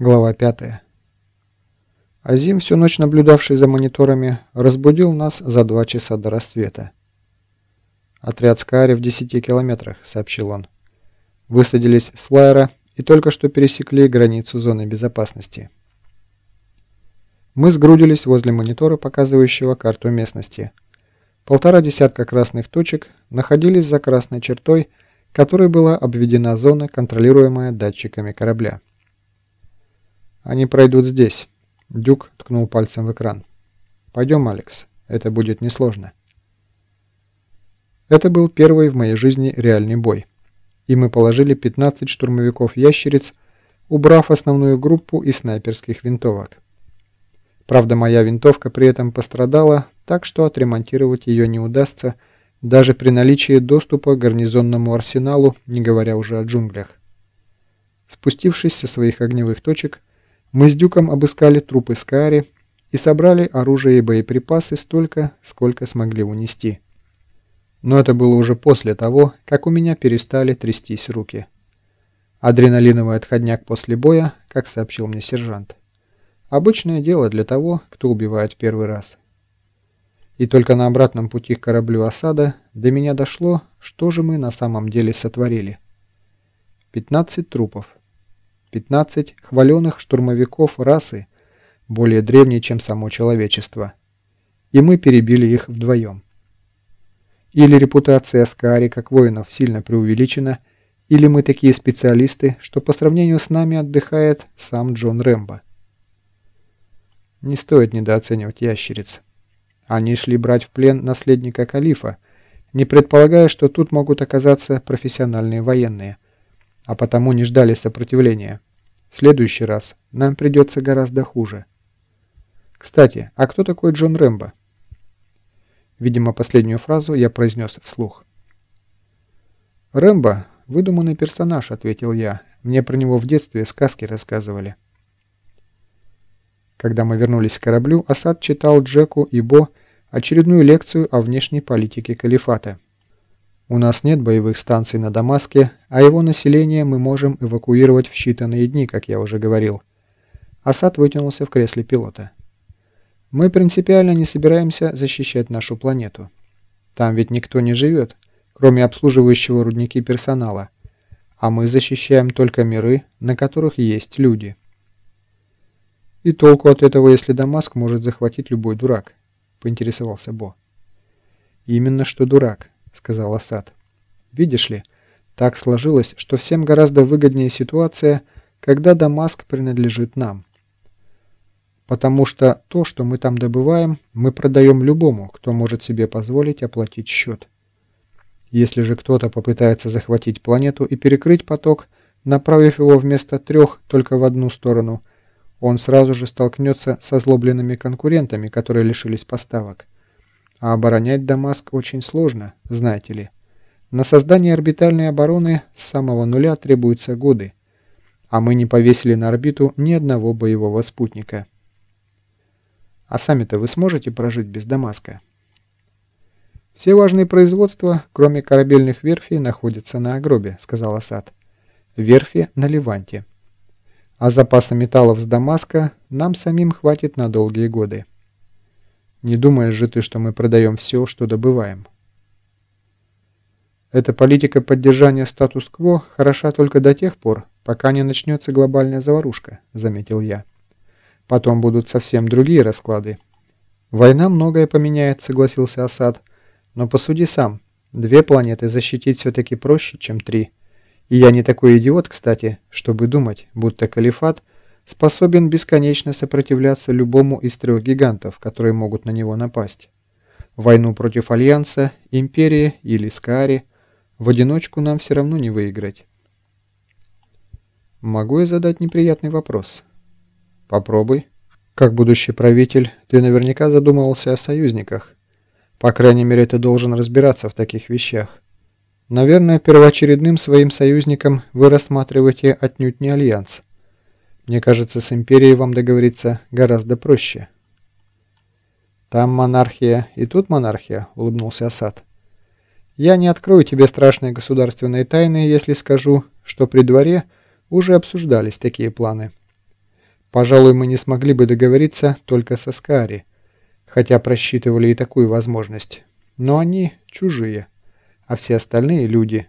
Глава 5. Азим, всю ночь наблюдавший за мониторами, разбудил нас за два часа до рассвета. «Отряд Скаари в 10 километрах», — сообщил он. «Высадились с флайера и только что пересекли границу зоны безопасности». Мы сгрудились возле монитора, показывающего карту местности. Полтора десятка красных точек находились за красной чертой, которой была обведена зона, контролируемая датчиками корабля. «Они пройдут здесь». Дюк ткнул пальцем в экран. «Пойдем, Алекс. Это будет несложно». Это был первый в моей жизни реальный бой. И мы положили 15 штурмовиков-ящериц, убрав основную группу из снайперских винтовок. Правда, моя винтовка при этом пострадала, так что отремонтировать ее не удастся, даже при наличии доступа к гарнизонному арсеналу, не говоря уже о джунглях. Спустившись со своих огневых точек, мы с Дюком обыскали трупы Скари и собрали оружие и боеприпасы столько, сколько смогли унести. Но это было уже после того, как у меня перестали трястись руки. Адреналиновый отходняк после боя, как сообщил мне сержант. Обычное дело для того, кто убивает первый раз. И только на обратном пути к кораблю осада до меня дошло, что же мы на самом деле сотворили. 15 трупов. 15 хваленых штурмовиков расы, более древней, чем само человечество. И мы перебили их вдвоем. Или репутация Аскари как воинов сильно преувеличена, или мы такие специалисты, что по сравнению с нами отдыхает сам Джон Рэмбо. Не стоит недооценивать ящериц. Они шли брать в плен наследника калифа, не предполагая, что тут могут оказаться профессиональные военные – а потому не ждали сопротивления. В следующий раз нам придется гораздо хуже. Кстати, а кто такой Джон Рэмбо? Видимо, последнюю фразу я произнес вслух. «Рэмбо – выдуманный персонаж», – ответил я. «Мне про него в детстве сказки рассказывали». Когда мы вернулись к кораблю, Асад читал Джеку и Бо очередную лекцию о внешней политике калифата. У нас нет боевых станций на Дамаске, а его население мы можем эвакуировать в считанные дни, как я уже говорил. Асад вытянулся в кресле пилота. Мы принципиально не собираемся защищать нашу планету. Там ведь никто не живет, кроме обслуживающего рудники персонала. А мы защищаем только миры, на которых есть люди. И толку от этого, если Дамаск может захватить любой дурак, поинтересовался Бо. Именно что дурак. — сказал Асад. «Видишь ли, так сложилось, что всем гораздо выгоднее ситуация, когда Дамаск принадлежит нам. Потому что то, что мы там добываем, мы продаем любому, кто может себе позволить оплатить счет. Если же кто-то попытается захватить планету и перекрыть поток, направив его вместо трех только в одну сторону, он сразу же столкнется со злобленными конкурентами, которые лишились поставок. А оборонять Дамаск очень сложно, знаете ли. На создание орбитальной обороны с самого нуля требуются годы, а мы не повесили на орбиту ни одного боевого спутника. А сами-то вы сможете прожить без Дамаска? «Все важные производства, кроме корабельных верфей, находятся на Агробе», — сказал Асад. «Верфи на Ливанте. А запаса металлов с Дамаска нам самим хватит на долгие годы». Не думаешь же ты, что мы продаем все, что добываем? Эта политика поддержания статус-кво хороша только до тех пор, пока не начнется глобальная заварушка, заметил я. Потом будут совсем другие расклады. Война многое поменяет, согласился Асад. Но посуди сам. Две планеты защитить все-таки проще, чем три. И я не такой идиот, кстати, чтобы думать, будто калифат – способен бесконечно сопротивляться любому из трех гигантов, которые могут на него напасть. Войну против Альянса, Империи или Скари в одиночку нам все равно не выиграть. Могу я задать неприятный вопрос? Попробуй. Как будущий правитель, ты наверняка задумывался о союзниках. По крайней мере, ты должен разбираться в таких вещах. Наверное, первоочередным своим союзником вы рассматриваете отнюдь не Альянс. Мне кажется, с Империей вам договориться гораздо проще». «Там монархия, и тут монархия», — улыбнулся Асад. «Я не открою тебе страшные государственные тайны, если скажу, что при дворе уже обсуждались такие планы. Пожалуй, мы не смогли бы договориться только со Скари, хотя просчитывали и такую возможность. Но они чужие, а все остальные люди.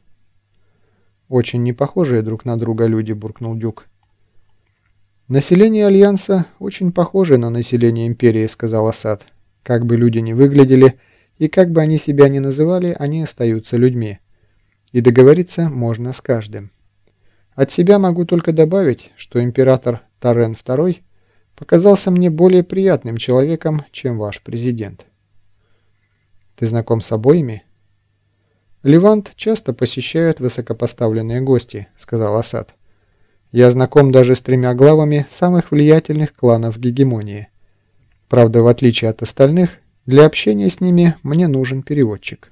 Очень не похожие друг на друга люди, буркнул Дюк. «Население Альянса очень похоже на население Империи», — сказал Асад. «Как бы люди ни выглядели и как бы они себя ни называли, они остаются людьми. И договориться можно с каждым. От себя могу только добавить, что император Тарен II показался мне более приятным человеком, чем ваш президент». «Ты знаком с обоими?» «Левант часто посещают высокопоставленные гости», — сказал Асад. Я знаком даже с тремя главами самых влиятельных кланов гегемонии. Правда, в отличие от остальных, для общения с ними мне нужен переводчик.